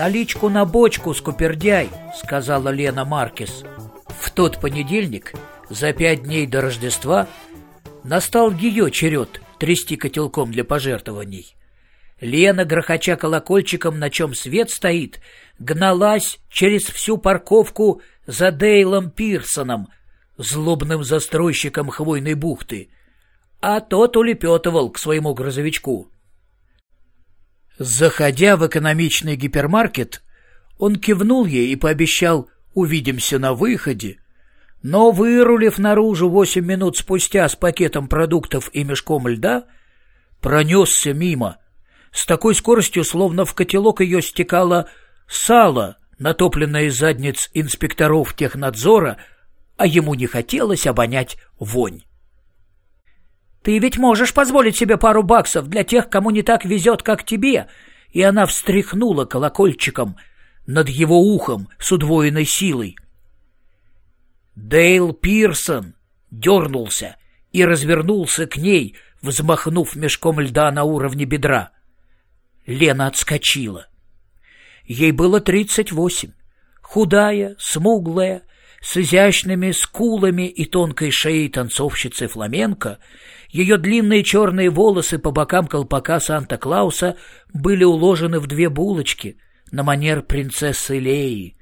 «Наличку на бочку, скупердяй», — сказала Лена Маркес. В тот понедельник, за пять дней до Рождества, настал ее черед трясти котелком для пожертвований. Лена, грохоча колокольчиком, на чем свет стоит, гналась через всю парковку за Дейлом Пирсоном, злобным застройщиком хвойной бухты, а тот улепетывал к своему грузовичку. Заходя в экономичный гипермаркет, он кивнул ей и пообещал «увидимся на выходе», но, вырулив наружу восемь минут спустя с пакетом продуктов и мешком льда, пронесся мимо. С такой скоростью, словно в котелок ее стекало сало, натопленное из задниц инспекторов технадзора, а ему не хотелось обонять вонь. Ты ведь можешь позволить себе пару баксов для тех, кому не так везет, как тебе. И она встряхнула колокольчиком над его ухом с удвоенной силой. Дейл Пирсон дернулся и развернулся к ней, взмахнув мешком льда на уровне бедра. Лена отскочила. Ей было тридцать восемь. Худая, смуглая, с изящными скулами и тонкой шеей танцовщицы фламенко, ее длинные черные волосы по бокам колпака Санта-Клауса были уложены в две булочки на манер принцессы Леи.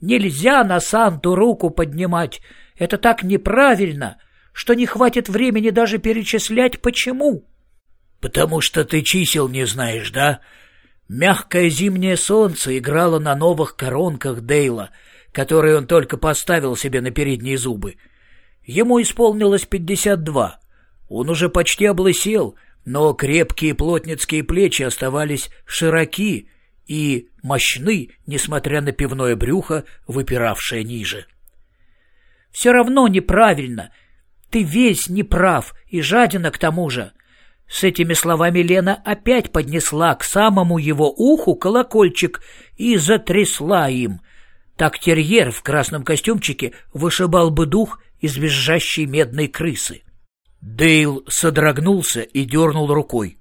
Нельзя на Санту руку поднимать, это так неправильно, что не хватит времени даже перечислять почему. — Потому что ты чисел не знаешь, да? Мягкое зимнее солнце играло на новых коронках Дейла — которые он только поставил себе на передние зубы. Ему исполнилось пятьдесят два. Он уже почти облысел, но крепкие плотницкие плечи оставались широки и мощны, несмотря на пивное брюхо, выпиравшее ниже. «Все равно неправильно. Ты весь неправ и жадина к тому же». С этими словами Лена опять поднесла к самому его уху колокольчик и затрясла им, так терьер в красном костюмчике вышибал бы дух из визжащей медной крысы. Дейл содрогнулся и дернул рукой.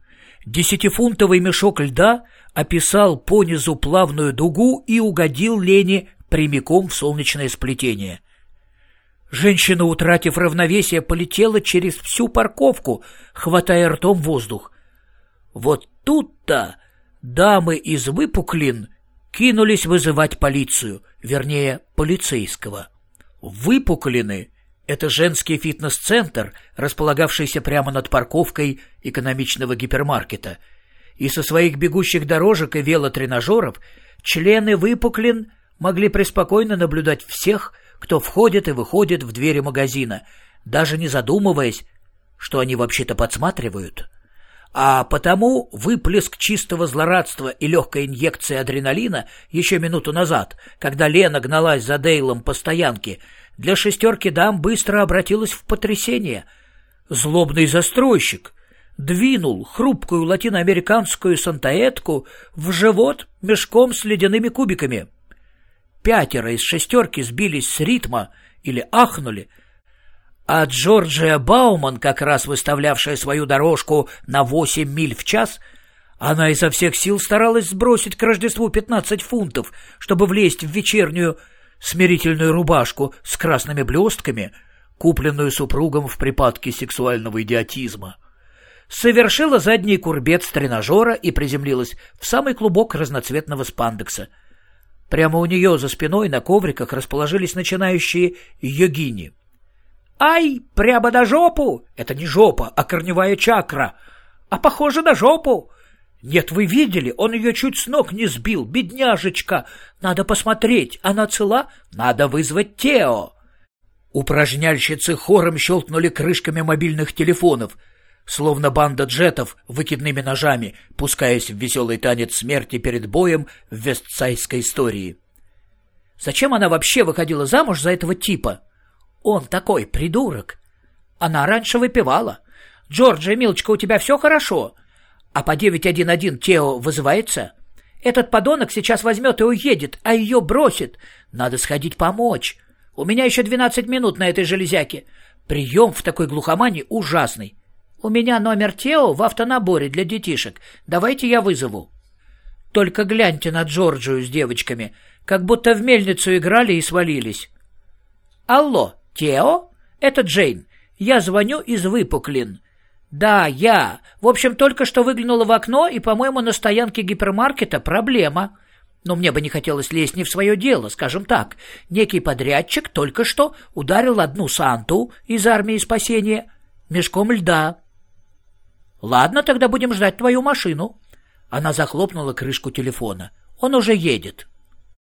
Десятифунтовый мешок льда описал понизу плавную дугу и угодил Лене прямиком в солнечное сплетение. Женщина, утратив равновесие, полетела через всю парковку, хватая ртом воздух. Вот тут-то дамы из выпуклин кинулись вызывать полицию, вернее, полицейского. Выпуклины — это женский фитнес-центр, располагавшийся прямо над парковкой экономичного гипермаркета. И со своих бегущих дорожек и велотренажеров члены выпуклин могли преспокойно наблюдать всех, кто входит и выходит в двери магазина, даже не задумываясь, что они вообще-то подсматривают. А потому выплеск чистого злорадства и легкой инъекции адреналина еще минуту назад, когда Лена гналась за Дейлом по стоянке, для шестерки дам быстро обратилась в потрясение. Злобный застройщик двинул хрупкую латиноамериканскую сантаэтку в живот мешком с ледяными кубиками. Пятеро из шестерки сбились с ритма или ахнули, а Джорджия Бауман, как раз выставлявшая свою дорожку на восемь миль в час, она изо всех сил старалась сбросить к Рождеству пятнадцать фунтов, чтобы влезть в вечернюю смирительную рубашку с красными блестками, купленную супругом в припадке сексуального идиотизма. Совершила задний курбет с тренажера и приземлилась в самый клубок разноцветного спандекса. Прямо у нее за спиной на ковриках расположились начинающие йогини — Ай, прямо на жопу! Это не жопа, а корневая чакра. А похоже на жопу. Нет, вы видели, он ее чуть с ног не сбил, бедняжечка. Надо посмотреть, она цела? Надо вызвать Тео. Упражняльщицы хором щелкнули крышками мобильных телефонов, словно банда джетов выкидными ножами, пускаясь в веселый танец смерти перед боем в вестсайской истории. Зачем она вообще выходила замуж за этого типа? Он такой придурок. Она раньше выпивала. Джорджия, милочка, у тебя все хорошо. А по 911 Тео вызывается? Этот подонок сейчас возьмет и уедет, а ее бросит. Надо сходить помочь. У меня еще 12 минут на этой железяке. Прием в такой глухомане ужасный. У меня номер Тео в автонаборе для детишек. Давайте я вызову. Только гляньте на Джорджию с девочками, как будто в мельницу играли и свалились. Алло, Тео? Это Джейн. Я звоню из Выпуклин. Да, я. В общем, только что выглянула в окно, и, по-моему, на стоянке гипермаркета проблема. Но мне бы не хотелось лезть не в свое дело, скажем так. Некий подрядчик только что ударил одну Санту из армии спасения мешком льда. Ладно, тогда будем ждать твою машину. Она захлопнула крышку телефона. Он уже едет.